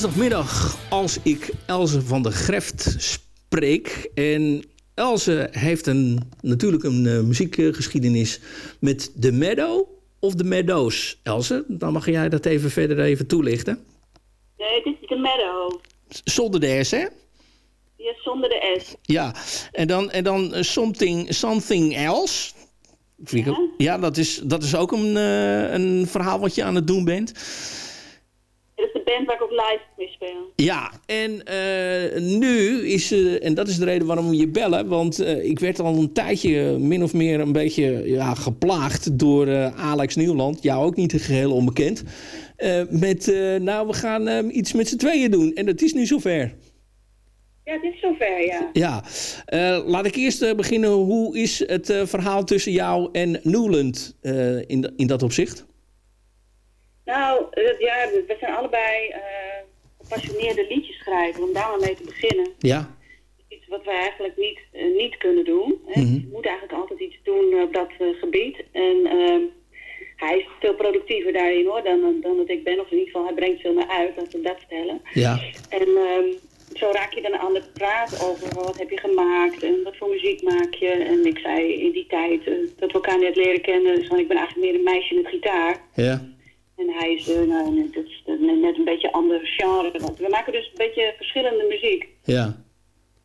Dinsdagmiddag als ik Elze van der Greft spreek. En Elze heeft een, natuurlijk een uh, muziekgeschiedenis met The Meadow of The Meadows. Elze, dan mag jij dat even verder even toelichten. Nee, het is The Meadow. Zonder de S, hè? Ja, zonder de S. Ja, en dan, en dan uh, something, something Else. Ja, ja dat, is, dat is ook een, uh, een verhaal wat je aan het doen bent. Dat is de band waar ik ook live mee speel. Ja, en uh, nu is, uh, en dat is de reden waarom we je bellen, want uh, ik werd al een tijdje min of meer een beetje ja, geplaagd door Alex Nieuwland, jou ook niet geheel onbekend, met nou we gaan iets met z'n tweeën doen en dat is nu zover. Ja, het is zover, ja. Ja, laat ik eerst beginnen. Hoe is het verhaal tussen jou en Newland in, in dat opzicht? Nou, ja, we zijn allebei uh, gepassioneerde liedjeschrijvers, om daar maar mee te beginnen. Ja. Iets wat wij eigenlijk niet, uh, niet kunnen doen. Hè. Mm -hmm. Je moet eigenlijk altijd iets doen op dat gebied. En uh, hij is veel productiever daarin hoor, dan, dan dat ik ben. Of in ieder geval, hij brengt veel meer uit, laten we dat stellen. Ja. En ehm, zo raak je dan aan de praat over wat heb je gemaakt en wat voor muziek maak je. En ik zei in die tijd dat we elkaar net leren kennen, dus ik ben eigenlijk meer een meisje met gitaar. Ja. En hij is dat is net een beetje een ander genre. We maken dus een beetje verschillende muziek. Ja.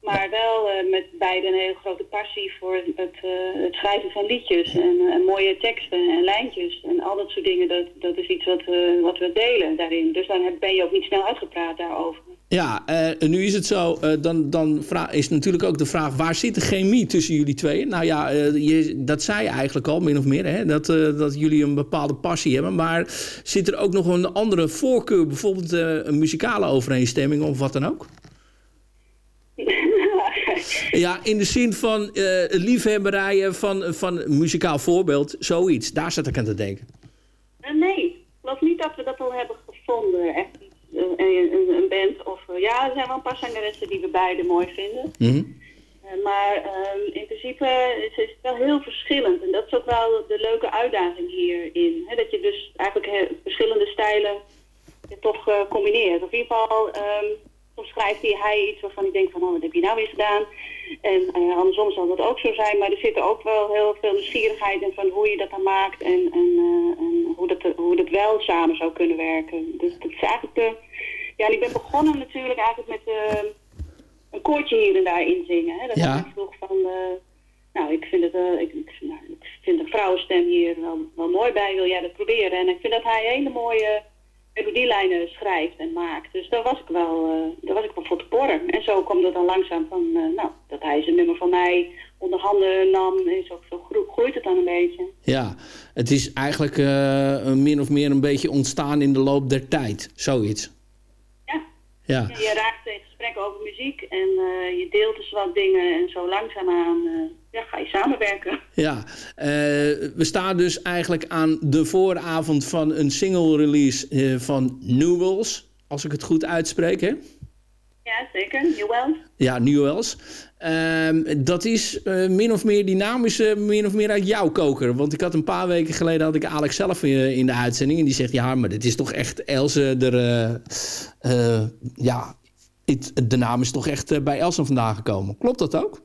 Maar wel uh, met beide een hele grote passie voor het, uh, het schrijven van liedjes. En, en, mooie teksten en lijntjes. En al dat soort dingen, dat, dat is iets wat, wat we delen daarin. Dus dan ben je ook niet snel uitgepraat daarover. Ja, uh, nu is het zo, uh, dan, dan is natuurlijk ook de vraag... waar zit de chemie tussen jullie tweeën? Nou ja, uh, je, dat zei je eigenlijk al, min of meer, hè? Dat, dat jullie een bepaalde passie hebben. Maar zit er ook nog een andere voorkeur? Bijvoorbeeld een muzikale overeenstemming of wat dan ook? *laughs* ja, in de zin van liefhebberijen van, van muzikaal voorbeeld, zoiets. Daar zat ik aan te denken. nee, ik geloof niet dat we dat al hebben gevonden, echt een, een, een band. Of, eh, ja, er zijn wel een paar zangeressen die we beide mooi vinden. Mhm. Eh, maar ehm, in principe is, is het wel heel verschillend. En dat is ook wel de leuke uitdaging hierin. Hè? Dat je dus eigenlijk he- verschillende stijlen toch eh, combineert. Of in ieder geval, ehm, soms schrijft hij, hij iets waarvan ik denk van, oh, wat heb je nou weer gedaan? En eh, andersom zal dat ook zo zijn. Maar er zit ook wel heel veel nieuwsgierigheid in van hoe je dat dan maakt. En, en, eh, en hoe, dat, hoe dat wel samen zou kunnen werken. Dus dat is eigenlijk de... Ja, en ik ben begonnen natuurlijk eigenlijk met... eh, een koortje hier en daar inzingen. Hè? Dat Ja. ik vroeg van, eh, nou, ik vind, het, eh, ik, ik, nou, ik vind de vrouwenstem hier wel, wel mooi bij, wil jij dat proberen? En ik vind dat hij hele mooie melodielijnen schrijft en maakt. Dus daar was ik wel, eh, daar was ik wel voor te porren. En zo komt het dan langzaam van, eh, nou, dat hij zijn nummer van mij onder handen nam. En zo, zo gro- groeit het dan een beetje. Ja, het is eigenlijk eh, min of meer een beetje ontstaan in de loop der tijd. Zoiets. Ja. Ja. Je raakt in gesprek over muziek en je deelt dus wat dingen en zo langzaamaan eh ja, ga je samenwerken. Ja, eh, we staan dus eigenlijk aan de vooravond van een single release eh, van Newells. Als ik het goed uitspreek, hè? Ja, zeker. Jawel. Ja, Newells. Ehm, dat is eh, min of meer dynamisch, min of meer uit jouw koker. Want ik had een paar weken geleden had ik Alex zelf in, de uitzending. En die zegt, ja, maar dit is toch echt Else er... ja, het- de naam is toch echt bij Elsa vandaan gekomen. Klopt dat ook?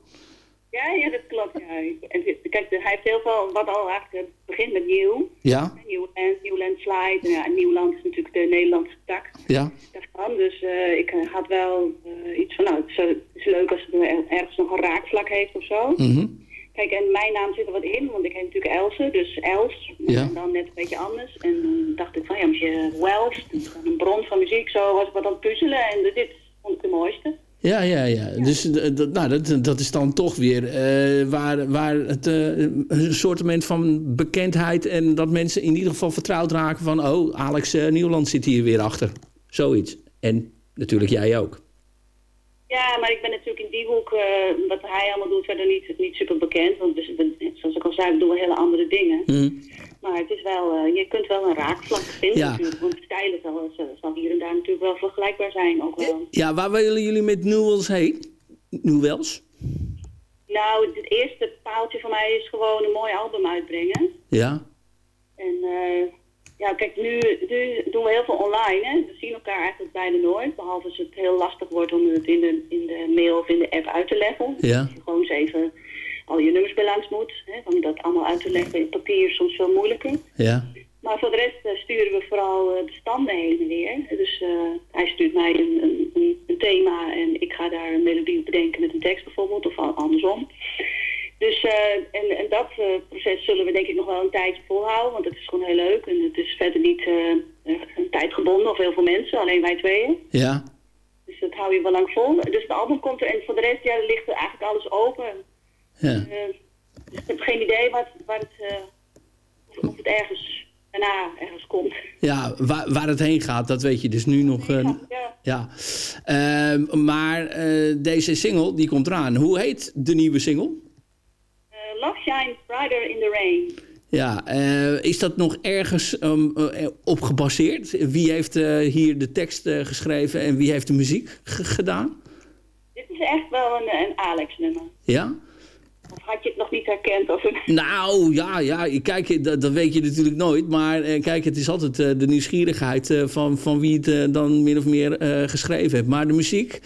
Ja, ja, dat klopt. Ja. En kijk, hij heeft heel veel, wat al eigenlijk begint met nieuw. Ja, Nieuwland, Nieuwland Slide. En ja, Nieuwland is natuurlijk de Nederlandse tak ja. daarvan. Dus eh, ik had wel eh, iets van, nou, het is, eh, leuk als het er ergens nog een raakvlak heeft of zo. Mhm. Kijk, en mijn naam zit er wat in, want ik heet natuurlijk Else, dus Els. Ja. En dan net een beetje anders. En dan dacht ik van, ja, als je is dan een bron van muziek, zo was ik wat aan het puzzelen. En dit vond ik de mooiste. Ja, ja, ja. Dus eh, dat, nou, dat, dat is dan toch weer eh, waar, waar het eh, een soortement van bekendheid en dat mensen in ieder geval vertrouwd raken van oh, Alex Nieuwland zit hier weer achter. Zoiets. En natuurlijk jij ook. Ja, maar ik ben natuurlijk in die hoek, wat hij allemaal doet, verder niet, niet super bekend. Want dus, zoals ik al zei, we doen hele andere dingen. Hm. Maar het is wel, eh, je kunt wel een raakvlak vinden Ja. natuurlijk. Want de stijlen zal, zal- zal hier en daar natuurlijk wel vergelijkbaar zijn ook wel. Ja, waar willen jullie met Newells heen? Newells? Nou, het eerste paaltje voor mij is gewoon een mooi album uitbrengen. Ja. En eh, ja, kijk, nu, nu doen we heel veel online. Hè? We zien elkaar eigenlijk bijna nooit. Behalve als het heel lastig wordt om het in de, in de mail of in de app uit te leggen. Ja. Gewoon eens even al je nummers moet. Hè? Om dat allemaal uit te leggen in papier is soms veel moeilijker. Ja. Maar voor de rest eh, sturen we vooral eh, bestanden heen en weer. Dus eh, hij stuurt mij een, een, een, thema en ik ga daar een melodie op bedenken met een tekst bijvoorbeeld, of andersom. Dus eh, en, en dat eh, proces zullen we denk ik nog wel een tijdje volhouden, want het is gewoon heel leuk. En het is verder niet eh, een tijdgebonden of heel veel mensen, alleen wij tweeën. Ja. Dus dat hou je wel lang vol. Dus het album komt er en voor de rest ja, ligt er eigenlijk alles open. Ja. Eh, ik heb geen idee wat, waar het, eh, of- het ergens daarna ergens komt. Ja, waar, waar het heen gaat, dat weet je dus nu nog. eh, Ja. ja. Ehm, maar deze single, die komt eraan. Hoe heet de nieuwe single? Love shines brighter in the rain. Ja, is dat nog ergens um, eh, op gebaseerd? Wie heeft hier de tekst geschreven en wie heeft de muziek gedaan? Dit is echt wel een, een Alex-nummer. Ja? Had je het nog niet herkend? Of een... *laughs* Nou, ja, ja kijk, dat, dat weet je natuurlijk nooit. Maar eh, kijk, het is altijd eh, de nieuwsgierigheid eh, van, van wie het dan min of meer geschreven heeft. Maar de muziek,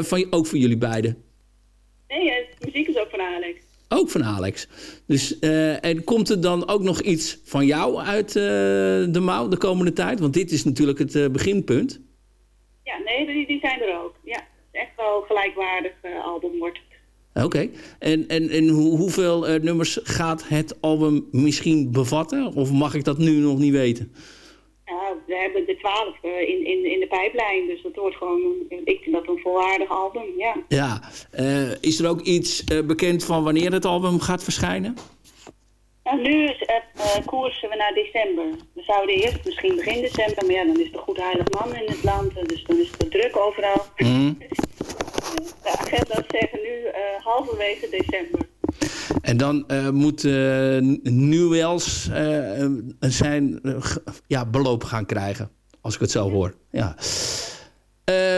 van, ook voor jullie beiden. Nee, de muziek is ook van Alex. Ook van Alex. Dus, en komt er dan ook nog iets van jou uit de mouw de komende tijd? Want dit is natuurlijk het beginpunt. Ja, nee, die, die zijn er ook. Ja, echt wel gelijkwaardig album wordt Oké. En, en, en hoe, hoeveel eh, nummers gaat het album misschien bevatten? Of mag ik dat nu nog niet weten? Ja, we hebben de twaalf eh, in, in, in de pijplijn, dus dat wordt gewoon, ik vind dat een volwaardig album, ja. Ja. Eh, is er ook iets bekend van wanneer het album gaat verschijnen? Nou, nu is, eh, koersen we naar december. We zouden eerst misschien begin december, maar ja, dan is de Goed Heilig Man in het land, dus dan is het druk overal. Mhm. *laughs* De agenda's zeggen nu eh, halverwege december. En dan eh, moet uh, Newells uh, zijn uh, ja, beloop gaan krijgen. als ik het zo hoor. Ja.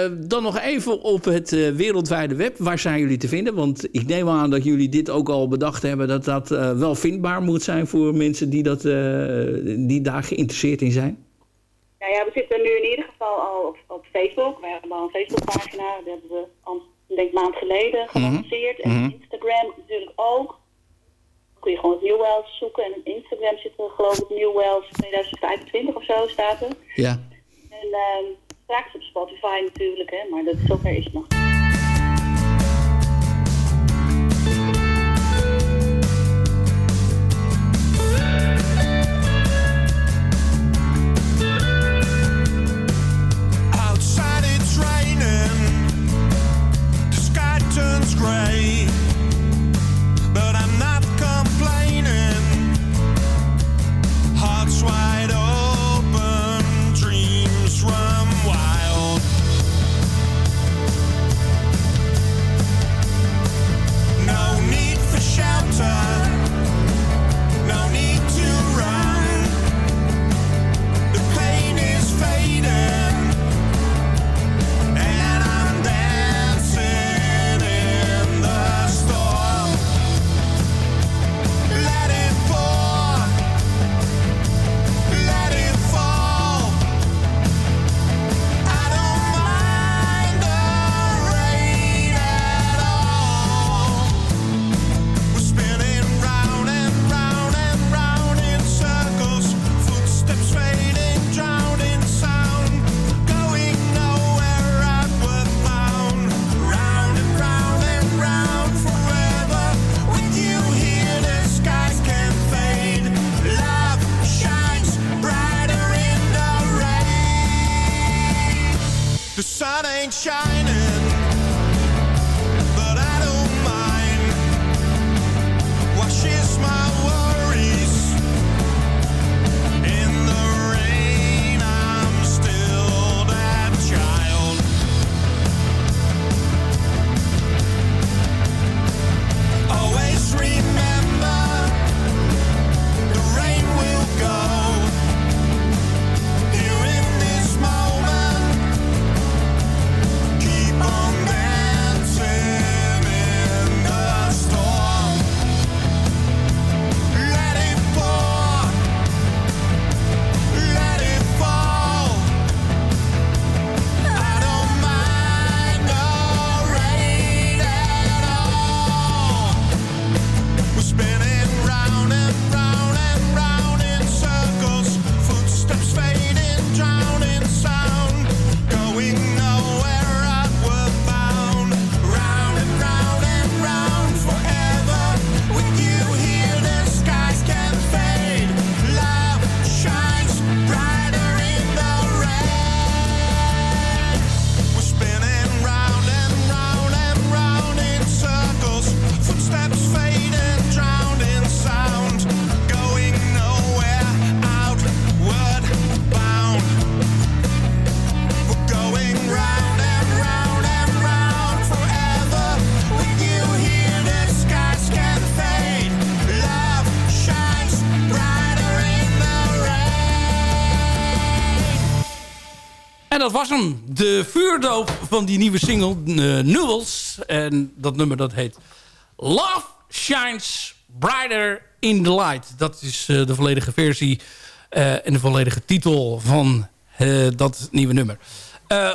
Eh, dan nog even op het eh, wereldwijde web. Waar zijn jullie te vinden? Want ik neem aan dat jullie dit ook al bedacht hebben... dat dat eh, wel vindbaar moet zijn voor mensen die, dat, die daar geïnteresseerd in zijn. Nou ja, we zitten nu in ieder geval al op, op Facebook. We hebben al een Facebookpagina. Dat hebben we al denk een maand geleden gelanceerd. En Mhm. Instagram natuurlijk ook. kun je gewoon op New Wells zoeken. En op Instagram zit er geloof ik New Wells 2025 of zo staat er. Ja. En ehm, straks op Spotify natuurlijk, hè, maar dat, zover is nog. Outside it's raining, the sky turns grey, was hem. De vuurdoop van die nieuwe single, uh. En dat nummer dat heet Love Shines Brighter in the Light. Dat is eh, de volledige versie eh, en de volledige titel van dat nieuwe nummer.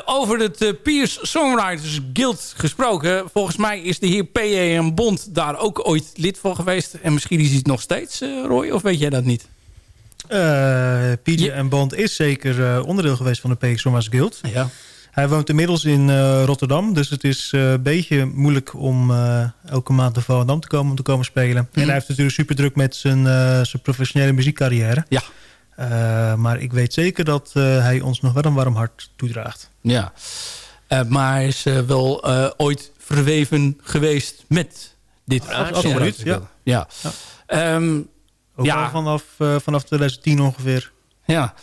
Over het Pierce Songwriters Guild gesproken. Volgens mij is de heer P.A.M. Bond daar ook ooit lid van geweest. En misschien is hij het nog steeds, Roy. Of weet jij dat niet? Eh PJ en Bond is zeker eh, onderdeel geweest van de PX Roma's Guild. Ja. Hij woont inmiddels in eh, Rotterdam. Dus het is eh, een beetje moeilijk om eh, elke maand naar Volendam te komen om te komen spelen. En hij heeft natuurlijk super druk met zijn, eh, zijn professionele muziekcarrière. Ja. Eh, maar ik weet zeker dat eh, hij ons nog wel een warm hart toedraagt. Ja, Eh, maar hij is wel eh, ooit verweven geweest met dit. Ab- absoluut, ja. ja. Ehm, Ook Ja. vanaf, eh, vanaf 2010 ongeveer. ja.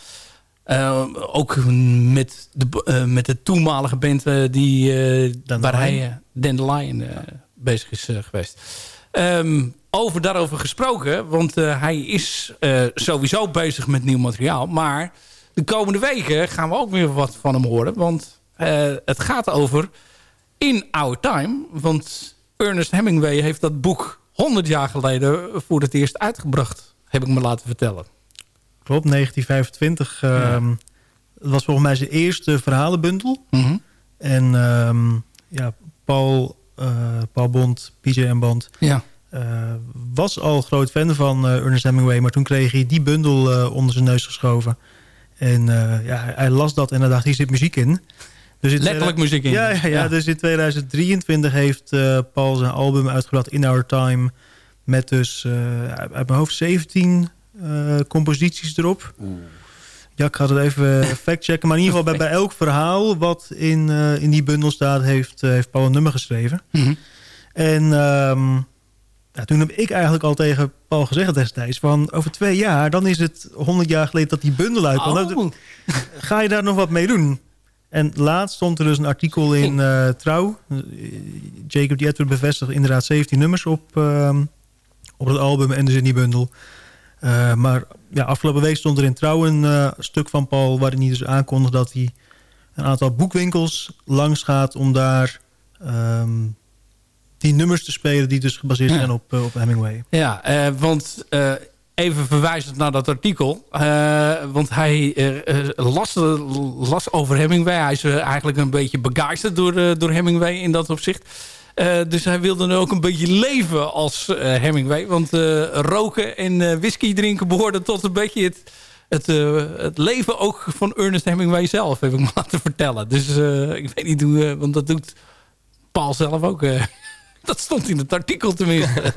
Eh, ook met de, eh, met de toenmalige band die, waar hij, Dandelion, bezig is geweest. Ehm, over daarover gesproken, want hij is sowieso bezig met nieuw materiaal. Maar de komende weken gaan we ook weer wat van hem horen. Want het gaat over In Our Time. Want Ernest Hemingway heeft dat boek 100 jaar geleden voor het eerst uitgebracht. Heb ik me laten vertellen. Klopt, 1925. ehm, Dat was volgens mij zijn eerste verhalenbundel. Mhm. En ehm, ja, Paul, eh, Paul Bond, PJ en Bond... Ja. eh, was al groot fan van eh, Ernest Hemingway... maar toen kreeg hij die bundel onder zijn neus geschoven. En ja, hij- hij las dat en hij dacht, hier zit muziek in. Dus Letterlijk muziek in. Ja, ja, ja, Ja. dus in 2023 heeft eh, Paul zijn album uitgebracht In Our Time... met dus eh, uit mijn hoofd 17 eh, composities erop. Ja, ik ga het even *laughs* factchecken. Maar in ieder geval bij, bij elk verhaal wat in, eh, in die bundel staat... heeft, eh, heeft Paul een nummer geschreven. Mhm. En ehm, ja, toen heb ik eigenlijk al tegen Paul gezegd destijds... van over twee jaar, dan is het 100 jaar geleden dat die bundel uitkwam. Oh. Nou, Ga je daar nog wat mee doen? En laatst stond er dus een artikel in eh, Trouw. Eh, Jacob die Edward bevestigt inderdaad 17 nummers op, ehm, op het album en in die bundel. Eh, maar ja, afgelopen week stond er in Trouw een stuk van Paul... waarin hij dus aankondigt dat hij een aantal boekwinkels langs gaat... om daar ehm, die nummers te spelen die dus gebaseerd Ja. zijn op, op Hemingway. Ja, want even verwijzend naar dat artikel. eh, want hij eh, eh, las, las over Hemingway. Hij is eigenlijk een beetje begeisterd door, door Hemingway in dat opzicht. Dus hij wilde ook een beetje leven als Hemingway. Want roken en whisky drinken behoorden tot een beetje het, het, het leven ook van Ernest Hemingway zelf, heb ik me *laughs* laten vertellen. Dus ik weet niet hoe, want dat doet Paul zelf ook. Eh. *laughs* dat stond in het artikel tenminste. *laughs*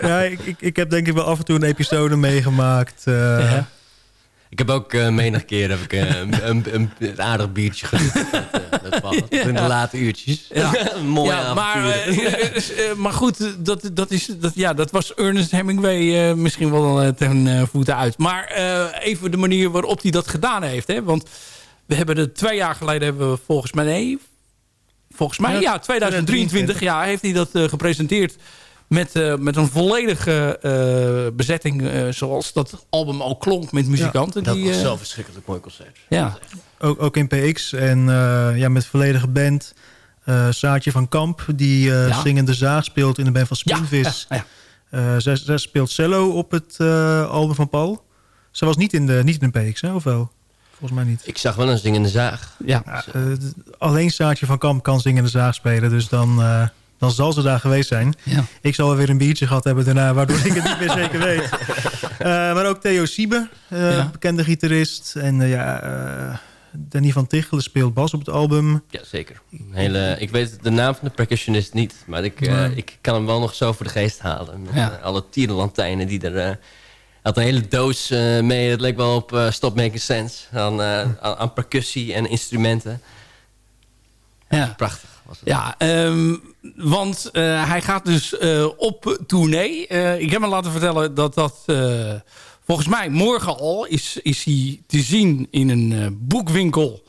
Ja, ik, ik, ik heb denk ik wel af en toe een episode meegemaakt. eh, Ja. Ik heb ook uh, menig keer heb ik, uh, een, een, een, een, aardig biertje gedronken. *laughs* Ja. In de late uurtjes. Ja. Mooi ja, maar, uh, maar goed, dat, dat, is, dat, ja, dat was Ernest Hemingway misschien wel ten voeten uit. Maar even de manier waarop hij dat gedaan heeft. Hè? Want we hebben het twee jaar geleden hebben we volgens mij... Nee, volgens mij, ja, 2023 ja, heeft hij dat gepresenteerd met, uh, met een volledige uh, bezetting uh, zoals dat album al klonk met muzikanten. Ja, dat die, was zo verschrikkelijk mooi concert. Ja. Ook, ook in PX en ja, met volledige band. Saartje van Kamp, die ja. zingende zaag speelt in de band van Spinvis. Ja, ja, zij, zij, speelt cello op het album van Paul. Ze was niet in de, niet in de PX, hè, of wel? Volgens mij niet. Ik zag wel een zingende zaag. Ja. alleen Saartje van Kamp kan zingende zaag spelen, dus dan dan zal ze daar geweest zijn. Ja. Ik zal wel weer een biertje gehad hebben daarna, waardoor ik het niet meer zeker weet. Uh, *laughs* maar ook Theo Siebe, uh, ja. bekende gitarist. En uh, ja, Danny van Tichelen speelt bas op het album. Ja, zeker. Hele, ik weet de naam van de percussionist niet, maar ik, nee. ik kan hem wel nog zo voor de geest halen. Met ja. alle tierenlantijnen die er... Had een hele doos mee, het leek wel op Stop Making Sense. Aan, aan, aan percussie en instrumenten. Ja. Prachtig. Ja, um, want hij gaat dus op tournee. Ik heb me laten vertellen dat dat volgens mij morgen al is, is hij te zien in een boekwinkel.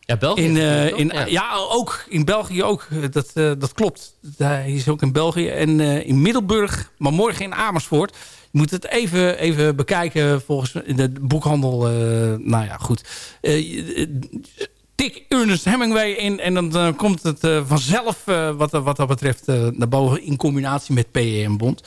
Ja, België. In, in, ja. ja. ook in België ook. Dat, dat klopt. Hij is ook in België en in Middelburg, maar morgen in Amersfoort. Moet het even, even bekijken volgens de boekhandel. nou ja, goed tik Ernest Hemingway in. En dan komt het uh, vanzelf wat, wat dat betreft naar boven in combinatie met PEM Bond.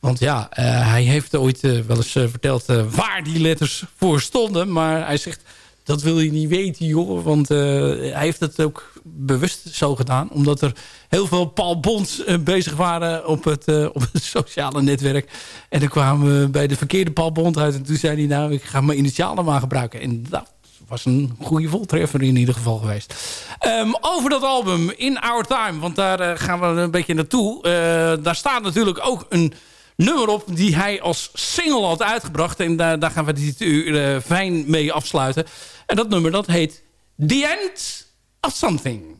Want ja, hij heeft ooit wel eens verteld waar die letters voor stonden. Maar hij zegt, dat wil je niet weten joh. Want hij heeft het ook bewust zo gedaan. Omdat er heel veel Paul Bonds bezig waren op het, op het *laughs* sociale netwerk. En dan kwamen we bij de verkeerde Paul Bond uit. En toen zei hij, nou ik ga mijn initialen maar gebruiken. En dat was een goede voltreffer in ieder geval geweest. Um, over dat album In Our Time, want daar gaan we een beetje naartoe. Daar staat natuurlijk ook een nummer op die hij als single had uitgebracht. En daar, daar gaan we dit uur uh, fijn mee afsluiten. En dat nummer dat heet The End of Something.